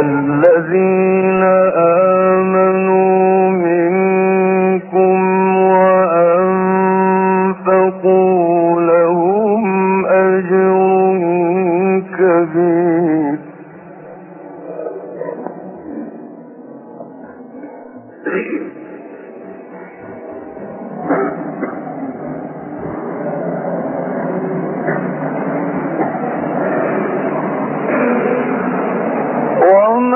الذين آمنوا منكم وأنفقوا لهم أجر كبير Thank you.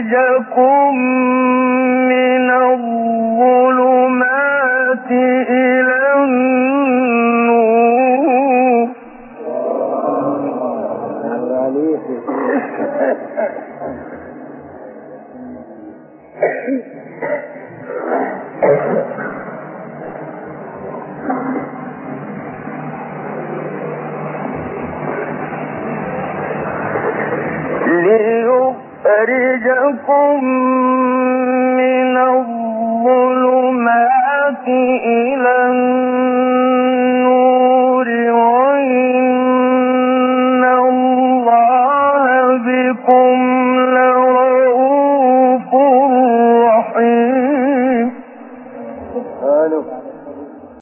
يخرجكم من الظلمات إلى النور Thank you. يخرجكم من الظلمات إلى النور